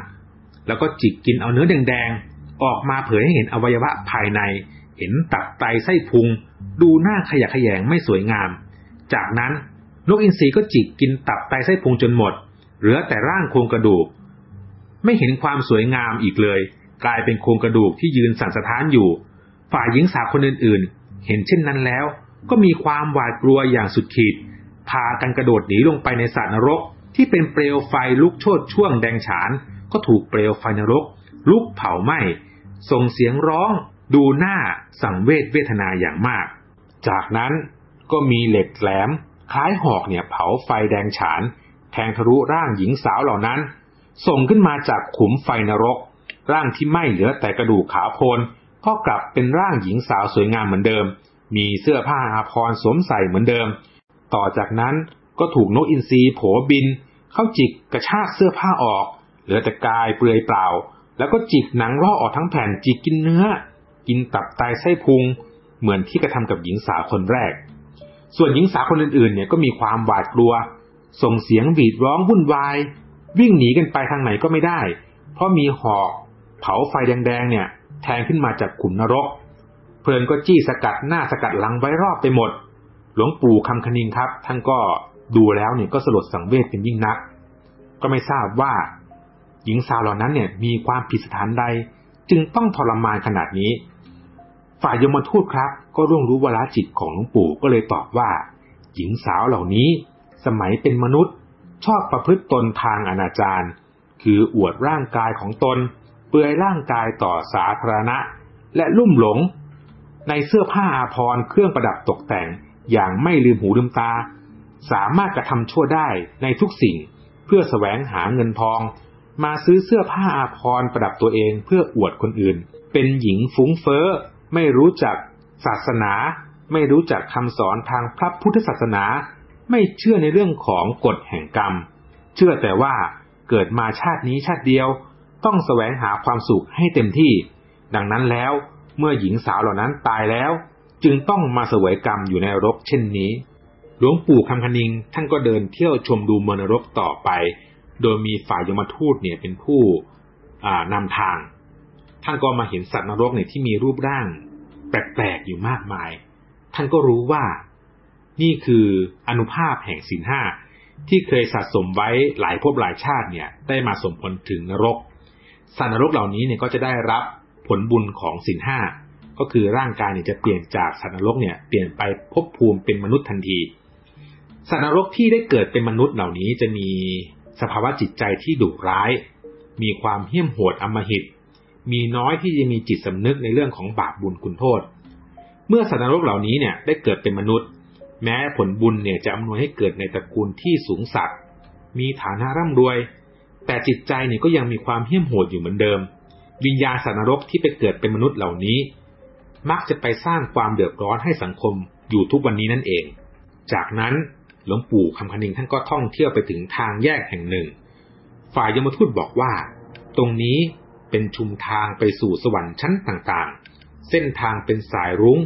แล้วก็จิกกินเอาเนื้อแดงๆ ออกมาเผยให้เห็นอวัยวะภายใน เห็นตับไตไส้พุง ดูหน้าขยะขยงไม่สวยงาม จากนั้นนกอินทรีก็จิกกินตับไตไส้พุงจนหมด เหลือแต่ร่างโครงกระดูก ไม่เห็นความสวยงามอีกเลย กลายเป็นโครงกระดูกที่ยืนสั่นสะท้านอยู่ ฝ่ายหญิงสาวคนอื่นๆ เห็นเช่นนั้นแล้ว ก็มีความหวาดกลัวอย่างสุดขีด พากันกระโดดหนีลงไปในสระนรก ที่เป็นเปลวไฟลุกโชนช่วงแดงฉาน ก็ถูกเปลวไฟนรก ลุกเผาไหม้ส่งเสียงร้อง ดูหน้าสังเวชเวทนาอย่างมาก จากนั้นก็มีเหล็กแหลม คล้ายหอกเนี่ยเผาไฟแดงฉาน แทงทะลุร่างหญิงสาวเหล่านั้น ส่งขึ้นมาจากขุมไฟนรก ร่างที่ไหม่เหลือแต่กระดูกขาโพนก็กลับเป็นร่างหญิงสาวสวยงามเหมือนเดิม มีเสื้อผ้าอาภรณ์สวมใส่เหมือนเดิม ต่อจากนั้นก็ถูกนกอินทรีโผบิน เข้าจิกกระชากเสื้อผ้าออก เหลือแต่กายเปลือยเปล่า แล้วก็จิกหนังลอกออกทั้งแผ่นจิกกินเนื้อ กินตับไตไส้พุง เหมือนที่กระทำกับหญิงสาวคนแรก ส่วนหญิงสาวคนอื่นๆเนี่ยก็มีความหวาดกลัว ส่งเสียงหวีดร้องวุ่นวาย วิ่งหนีกันไปทางไหนก็ไม่ได้ เพราะมีหอกเผาไฟแดงๆเนี่ย แทงขึ้นมาจากขุมนรก เพลินก็จี้สกัดหน้าสกัดหลังไว้รอบไปหมด หลวงปู่คำคณิงครับ ท่านก็ดูแล้วเนี่ยก็สลดสังเวชเป็นยิ่งนัก ก็ไม่ทราบว่า หญิงสาวเหล่านั้นเนี่ย มีความผิดสถานใด จึงต้องทรมานขนาดนี้ ฝ่ายยมทูตครับ ก็ร่วงรู้วาระจิตของหลวงปู่ก็เลยตอบว่า หญิงสาวเหล่านี้ สมัยเป็นมนุษย์ ชอบประพฤติตนทางอนาจารคืออวดร่างกายของตน เปลือยร่างกายต่อสาธารณะ และลุ่มหลง ในเสื้อผ้าอาภรณ์เครื่องประดับตกแต่งอย่างไม่ลืมหูลืมตา สามารถกระทำชั่วได้ในทุกสิ่ง เพื่อแสวงหาเงินทอง มาซื้อเสื้อผ้าอาภรณ์ประดับตัวเองเพื่ออวดคนอื่น เป็นหญิงฟุ้งเฟ้อ ไม่รู้จักศาสนา ไม่รู้จักคำสอนทางพระพุทธศาสนา ไม่เชื่อในเรื่องของกฎแห่งกรรม เชื่อแต่ว่าเกิดมาชาตินี้ชาติเดียว ต้องแสวงหาความสุขให้เต็มที่ ดังนั้นแล้ว เมื่อหญิงสาวเหล่านั้นตายแล้ว จึงต้องมาเสวยกรรมอยู่ในรกเช่นนี้ หลวงปู่คำคณิงท่านก็เดินเที่ยวชมดูเมืองนรกต่อไป โดยมีฝ่ายยมทูตเนี่ยเป็นผู้นำทาง ท่านก็มาเห็นสัตว์นรกเนี่ยที่มีรูปร่าง แปลกๆอยู่มากมาย ท่านก็รู้ว่านี่คืออนุภาพแห่งศีลห้าที่เคยสะสมไว้หลายภพหลายชาติเนี่ยได้มาสมผลถึงนรกสัตว์นรกเหล่านี้เนี่ยก็จะได้รับ ผลบุญของศีลห้าก็คือร่างกายเนี่ยจะเปลี่ยนจากสัตว์นรกเนี่ยเปลี่ยนไปภพภูมิเป็นมนุษย์ทันที สัตว์นรกที่ได้เกิดเป็นมนุษย์เหล่านี้จะมีสภาวะจิตใจที่ดุร้าย มีความเหี้ยมโหดอมหิต มีน้อยที่จะมีจิตสำนึกในเรื่องของบาปบุญคุณโทษ เมื่อสัตว์นรกเหล่านี้เนี่ยได้เกิดเป็นมนุษย์ แม้ผลบุญเนี่ยจะอำนวยให้เกิดในตระกูลที่สูงสักมีฐานะร่ำรวย แต่จิตใจเนี่ยก็ยังมีความเหี้ยมโหดอยู่เหมือนเดิม วิญญาณสัตว์นรกที่ไปเกิดเป็นมนุษย์เหล่านี้ มักจะไปสร้างความเดือดร้อนให้สังคมอยู่ทุกวันนี้นั่นเอง จากนั้นหลวงปู่คำคณิงท่านก็ท่องเที่ยวไปถึงทางแยกแห่งหนึ่ง ฝ่ายยมทูตบอกว่า ตรงนี้เป็นชุมทางไปสู่สวรรค์ชั้นต่างๆ เส้นทางเป็นสายรุง้ง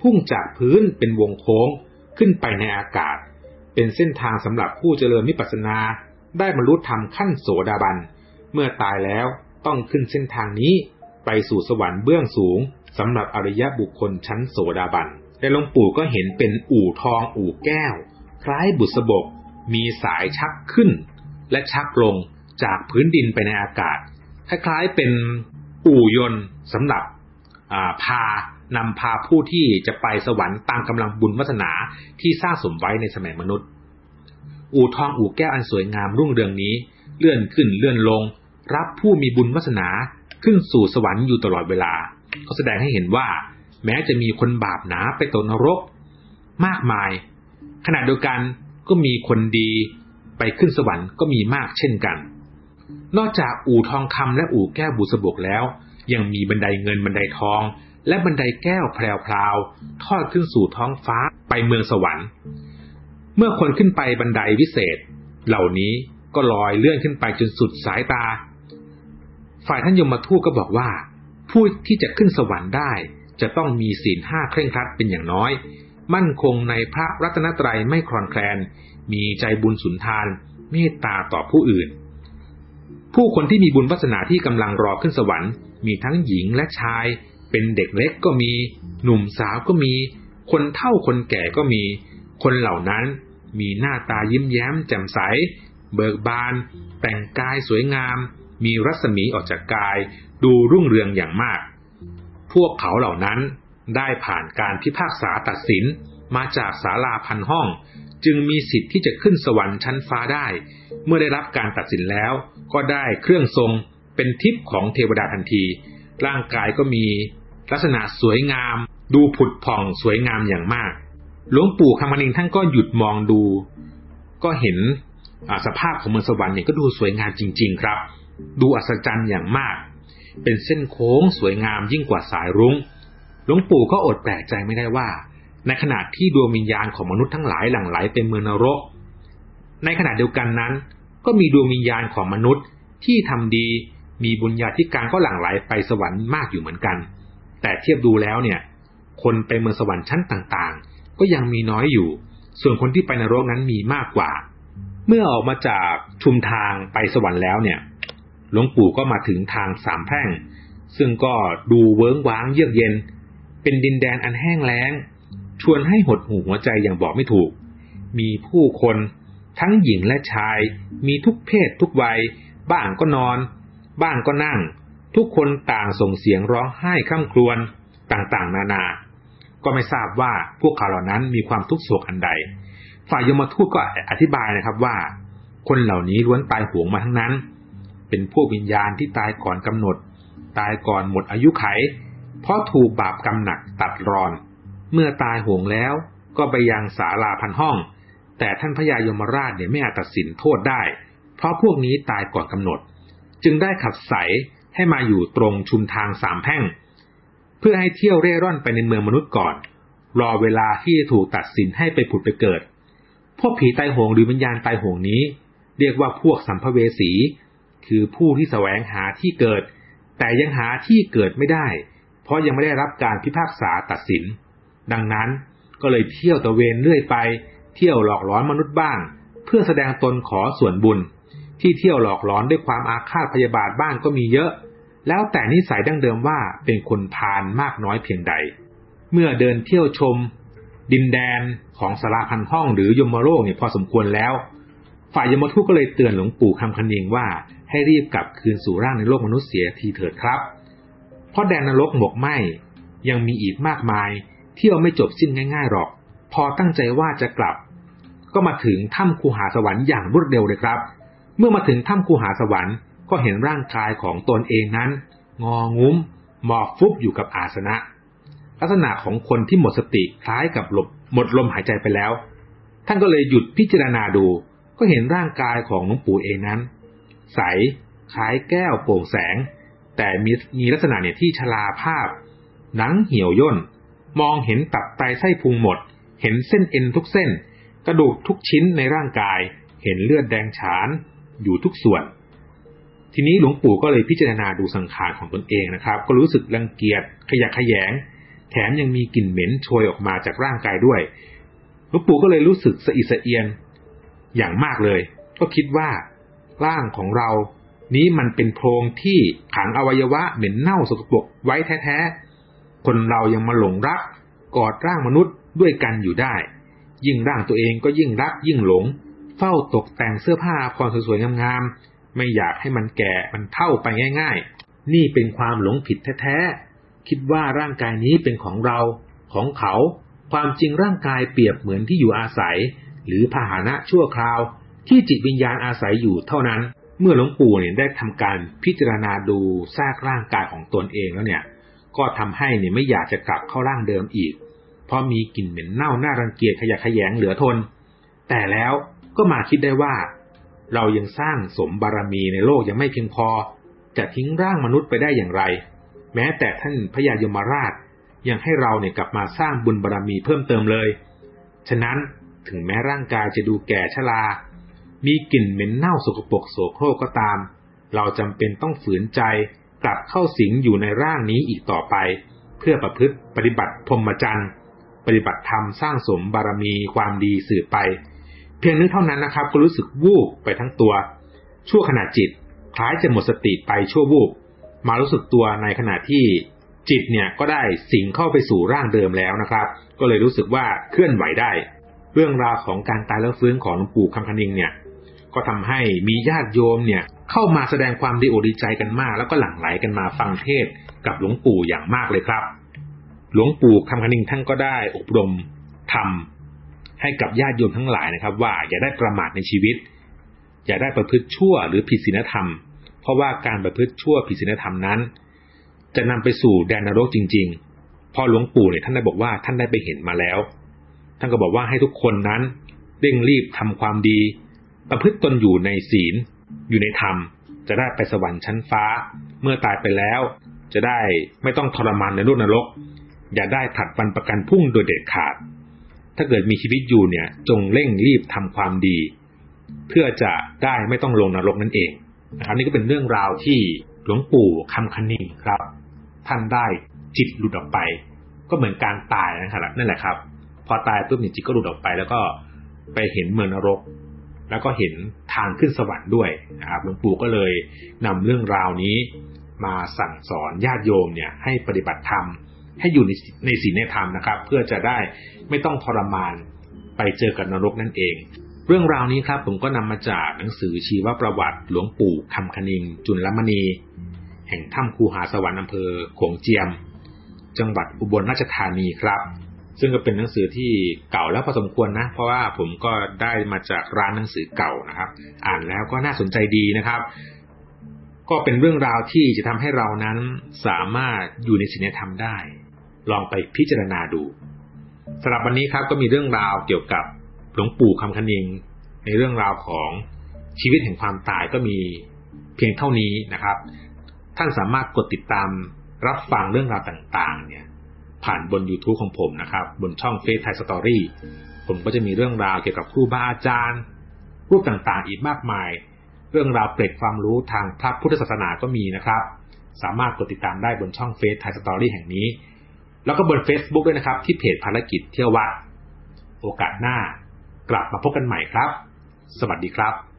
พุ่งจากพื้นเป็นวงโค้งขึ้นไปในอากาศ เป็นเส้นทางสำหรับผู้เจริญมิปัสนา ได้บรรลุธรรมขั้นโสดาบัน เมื่อตายแล้ว ต้องขึ้นเส้นทางนี้ ไปสู่สวรรค์เบื้องสูงสำหรับอริยบุคคลชั้นโสดาบัน แต่หลวงปู่ก็เห็นเป็นอู่ทองอู่แก้ว คล้ายบุษบก มีสายชักขึ้น และชักลงจากพื้นดินไปในอากาศ คล้ายๆเป็นอู่ยนต์สำหรับพานำพาผู้ที่จะไปสวรรค์ตามกำลังบุญวัฒนาที่สร้างสมไว้ในสมัยมนุษย์ อู่ทองอู่แก้วอันสวยงามรุ่งเรืองนี้ เลื่อนขึ้นเลื่อนลง รับผู้มีบุญวัฒนาขึ้นสู่สวรรค์อยู่ตลอดเวลา ก็แสดงให้เห็นว่า แม้จะมีคนบาปหนาไปตกนรก มากมาย ขณะเดียวกันก็มีคนดีไปขึ้นสวรรค์ก็มีมากเช่นกัน นอกจากอู่ทองคำและอู่แก้วบุษบกแล้ว ยังมีบันไดเงินบันไดทอง และบันไดแก้วแพรวๆทอดขึ้นสู่ท้องฟ้าไปเมืองสวรรค์ เมื่อคนขึ้นไปบันไดวิเศษ เหล่านี้ก็ลอยเลื่อนขึ้นไปจนสุดสายตา ฝ่ายท่านยมทูตก็บอกว่า ผู้ที่จะขึ้นสวรรค์ได้ จะต้องมีศีลห้าเคร่งครัดเป็นอย่างน้อย มั่นคงในพระรัตนตรัยไม่คลอนแคลน มีใจบุญสุนทาน เมตตาต่อผู้อื่น ผู้คนที่มีบุญวาสนาที่กำลังรอขึ้นสวรรค์ มีทั้งหญิงและชาย เป็นเด็กเล็กก็มี หนุ่มสาวก็มี คนเฒ่าคนแก่ก็มี คนเหล่านั้นมีหน้าตายิ้มแย้มแจ่มใส เบิกบาน แต่งกายสวยงาม มีรัศมีออกจากกาย ดูรุ่งเรืองอย่างมาก พวกเขาเหล่านั้นได้ผ่านการพิพากษาตัดสินมาจากศาลาพันห้อง จึงมีสิทธิ์ที่จะขึ้นสวรรค์ชั้นฟ้าได้ เมื่อได้รับการตัดสินแล้ว ก็ได้เครื่องทรงเป็นทิพย์ของเทวดาทันที ร่างกายก็มีลักษณะสวยงาม ดูผุดผ่องสวยงามอย่างมาก หลวงปู่คำมนิงท่านก็หยุดมองดู ก็เห็นสภาพของเมืองสวรรค์เนี่ยก็ดูสวยงามจริง ๆ ครับ ดูอัศจรรย์อย่างมาก เป็นเส้นโค้งสวยงามยิ่งกว่าสายรุง้งหลวงปู่ก็อดแปลกใจไม่ได้ว่า ในขณะที่ดวงวิญญาณของมนุษย์ทั้งหลายหลั่งไหลเป็นเมืองนรก ในขณะเดียวกันนั้น ก็มีดวงวิญญาณของมนุษย์ที่ทำดีมีบุญญาธิการก็หลั่งไหลไปสวรรค์มากอยู่เหมือนกัน แต่เทียบดูแล้วเนี่ย คนไปเมืองสวรรค์ชั้นต่างๆ ก็ยังมีน้อยอยู่ ส่วนคนที่ไปนรกนั้นมีมากกว่า เมื่อออกมาจากชุมทางไปสวรรค์แล้วเนี่ย หลวงปู่ก็มาถึงทางสามแพร่ง ซึ่งก็ดูเวิ้งว้างเยือกเย็น เป็นดินแดนอันแห้งแล้ง ชวนให้หดหูหัวใจอย่างบอกไม่ถูก มีผู้คนทั้งหญิงและชาย มีทุกเพศทุกวัย บ้างก็นอน บ้างก็นั่ง ทุกคนต่างส่งเสียงร้องไห้ข้ามครวญต่างๆ นานา ก็ไม่ทราบว่าพวกเขาเหล่านั้นมีความทุกข์โศกอันใด ฝ่ายยมทูตก็อธิบายนะครับว่า คนเหล่านี้ล้วนตายหวงมาทั้งนั้น เป็นพวกวิญญาณที่ตายก่อนกำหนด ตายก่อนหมดอายุไข เพราะถูกบาปกรรมหนักตัดรอน เมื่อตายห่วงแล้วก็ไปยังศาลาพันห้อง แต่ท่านพญายมราชเนี่ยไม่อาจตัดสินโทษได้ เพราะพวกนี้ตายก่อนกำหนด จึงได้ขับใสให้มาอยู่ตรงชุมทางสามแพ่ง เพื่อให้เที่ยวเร่ร่อนไปในเมืองมนุษย์ก่อน รอเวลาที่ถูกตัดสินให้ไปผุดไปเกิด พวกผีตายโหงหรือวิญญาณตายโหงนี้ เรียกว่าพวกสัมภเวสี คือผู้ที่แสวงหาที่เกิด แต่ยังหาที่เกิดไม่ได้ เพราะยังไม่ได้รับการพิพากษาตัดสิน ดังนั้นก็เลยเที่ยวตะเวนเรื่อยไป เที่ยวหลอกหลอนมนุษย์บ้าง เพื่อแสดงตนขอส่วนบุญ ที่เที่ยวหลอกหลอนด้วยความอาฆาตพยาบาทบ้างก็มีเยอะ แล้วแต่นิสัยดั้งเดิมว่าเป็นคนพาลมากน้อยเพียงใด เมื่อเดินเที่ยวชม ดินแดนของสาราพันห้องหรือยมโลกเนี่ยพอสมควรแล้วฝ่ายยมทูตก็เลยเตือนหลวงปู่คำคันเองว่า ให้รีบกลับคืนสู่ร่างในโลกมนุษย์เสียทีเถิดครับ เพราะแดนนรกหมกไหมยังมีอีกมากมายเที่ยวไม่จบสิ้นง่ายๆหรอก พอตั้งใจว่าจะกลับ ก็มาถึงถ้ำคูหาสวรรค์อย่างรวดเร็วเลยครับ เมื่อมาถึงถ้ำคูหาสวรรค์ก็เห็นร่างกายของตนเองนั้น งองุ้มหมอบฟุบอยู่กับอาสนะ ลักษณะของคนที่หมดสติคล้ายกับหลบหมดลมหายใจไปแล้ว ท่านก็เลยหยุดพิจารณาดู ก็เห็นร่างกายของหลวงปู่เองนั้น ใสคล้ายแก้วโปร่งแสง แต่มีมีลักษณะเนี่ยที่ชลาภาพ หนังเหี่ยวย่น มองเห็นตับไตไส้พุงหมด เห็นเส้นเอ็นทุกเส้น กระดูกทุกชิ้นในร่างกาย เห็นเลือดแดงฉาน อยู่ทุกส่วน ทีนี้หลวงปู่ก็เลยพิจารณาดูสังขารของตนเองนะครับ ก็รู้สึกรังเกียจขยะขยง แถมยังมีกลิ่นเหม็นโชยออกมาจากร่างกายด้วยหลวงปู่ก็เลยรู้สึกสะอิดสะเอียนอย่างมากเลย ก็คิดว่า ร่างของเรา นี้มันเป็นโพรงที่ขังอวัยวะเหม็นเน่าสกปรกไว้แท้ๆ คนเรายังมาหลงรัก กอดร่างมนุษย์ด้วยกันอยู่ได้ ยิ่งร่างตัวเองก็ยิ่งรักยิ่งหลง เฝ้าตกแต่งเสื้อผ้าพรสวยๆงามๆไม่อยากให้มันแก่มันเท่าไปง่าย ๆ นี่เป็นความหลงผิดแท้ๆคิดว่าร่างกายนี้เป็นของเราของเขา ความจริงร่างกายเปรียบเหมือนที่อยู่อาศัย หรือพาหนะชั่วคราว ที่จิตวิญญาณอาศัยอยู่เท่านั้น เมื่อหลวงปู่เนี่ยได้ทำการพิจารณาดูซากร่างกายของตนเองแล้วเนี่ย ก็ทำให้เนี่ยไม่อยากจะกลับเข้าร่างเดิมอีก เพราะมีกลิ่นเหม็นเน่าน่ารังเกียจขยะขยงเหลือทน แต่แล้วก็มาคิดได้ว่า เรายังสร้างสมบารมีในโลกยังไม่เพียงพอ จะทิ้งร่างมนุษย์ไปได้อย่างไร แม้แต่ท่านพญายมราชยังให้เราเนี่ยกลับมาสร้างบุญบารมีเพิ่มเติมเลย ฉะนั้นถึงแม้ร่างกายจะดูแก่ชรา มีกลิ่นเหม็นเน่าสกปรกโสโครกก็ตาม เราจำเป็นต้องฝืนใจกลับเข้าสิงอยู่ในร่างนี้อีกต่อไป เพื่อประพฤติปฏิบัติพรหมจรรย์ปฏิบัติธรรมสร้างสมบารมีความดีสืบไป เพียงนึกเท่านั้นนะครับ ก็รู้สึกวูบไปทั้งตัว ชั่วขณะจิต คล้ายจะหมดสติไปชั่ววูบ มารู้สึกตัวในขณะที่จิตเนี่ยก็ได้สิงเข้าไปสู่ร่างเดิมแล้วนะครับ ก็เลยรู้สึกว่าเคลื่อนไหวได้ เรื่องราวของการตายแล้วฟื้นของหลวงปู่คำคณิงเนี่ย ก็ทำให้มีญาติโยมเนี่ยเข้ามาแสดงความดีอกดีใจกันมาก แล้วก็หลั่งไหลกันมาฟังเทศกับหลวงปู่อย่างมากเลยครับ หลวงปู่คำคณิงท่านก็ได้อบรมทำให้กับญาติโยมทั้งหลายนะครับ ว่าอย่าได้ประมาทในชีวิต อย่าได้ประพฤติชั่วหรือผิดศีลธรรม เพราะว่าการประพฤติชั่วผิดศีลธรรมนั้น จะนำไปสู่แดนนรกจริง ๆ พอหลวงปู่เนี่ยท่านได้บอกว่าท่านได้ไปเห็นมาแล้ว ท่านก็บอกว่าให้ทุกคนนั้นเร่งรีบทำความดี ประพฤติตนอยู่ในศีล อยู่ในธรรม จะได้ไปสวรรค์ชั้นฟ้า เมื่อตายไปแล้ว จะได้ไม่ต้องทรมานในรูปนรก อย่าได้ถัดวันประกันพุ่งโดยเด็ดขาด ถ้าเกิดมีชีวิตอยู่เนี่ย จงเร่งรีบทำความดี เพื่อจะได้ไม่ต้องลงนรกนั่นเองนะครับนี่ก็เป็นเรื่องราวที่หลวงปู่คำคันนิงครับ ท่านได้จิตหลุดออกไป ก็เหมือนการตายนะครับนั่นแหละครับ พอตายปุ๊บเนี่ยจิตก็หลุดออกไป แล้วก็ไปเห็นเมืองนรก แล้วก็เห็นทางขึ้นสวรรค์ด้วยนะครับหลวงปู่ก็เลยนำเรื่องราวนี้มาสั่งสอนญาติโยมเนี่ยให้ปฏิบัติธรรม ให้อยู่ในในศีลในธรรมนะครับ เพื่อจะได้ไม่ต้องทรมานไปเจอกับนรกนั่นเอง เรื่องราวนี้ครับผมก็นำมาจากหนังสือชีวประวัติหลวงปู่คำคณิง จุลมณี แห่งถ้ำคูหาสวรรค์อำเภอโขงเจียม จังหวัดอุบลราชธานีครับ ซึ่งก็เป็นหนังสือที่เก่าแล้วพอสมควรนะ เพราะว่าผมก็ได้มาจากร้านหนังสือเก่านะครับ อ่านแล้วก็น่าสนใจดีนะครับ ก็เป็นเรื่องราวที่จะทำให้เรานั้นสามารถอยู่ในศีลธรรมได้ ลองไปพิจารณาดูสำหรับวันนี้ครับก็มีเรื่องราวเกี่ยวกับหลวงปู่คำคันิง ในเรื่องราวของชีวิตแห่งความตายก็มีเพียงเท่านี้นะครับ ท่านสามารถกดติดตามรับฟังเรื่องราวต่างๆ เนี่ย ผ่านบน YouTube ของผมนะครับ บนช่องเฟซไทยสตอรี่ผมก็จะมีเรื่องราวเกี่ยวกับครูบาอาจารย์ รูปต่างๆ อีกมากมาย เรื่องราวเปล็ดความรู้ทางพระพุทธศาสนาก็มีนะครับ สามารถกดติดตามได้บนช่องเฟซไทยสตอรี่แห่งนี้ แล้วก็บน Facebook ด้วยนะครับ ที่เพจภารกิจเที่ยววัด โอกาสหน้ากลับมาพบกันใหม่ครับ สวัสดีครับ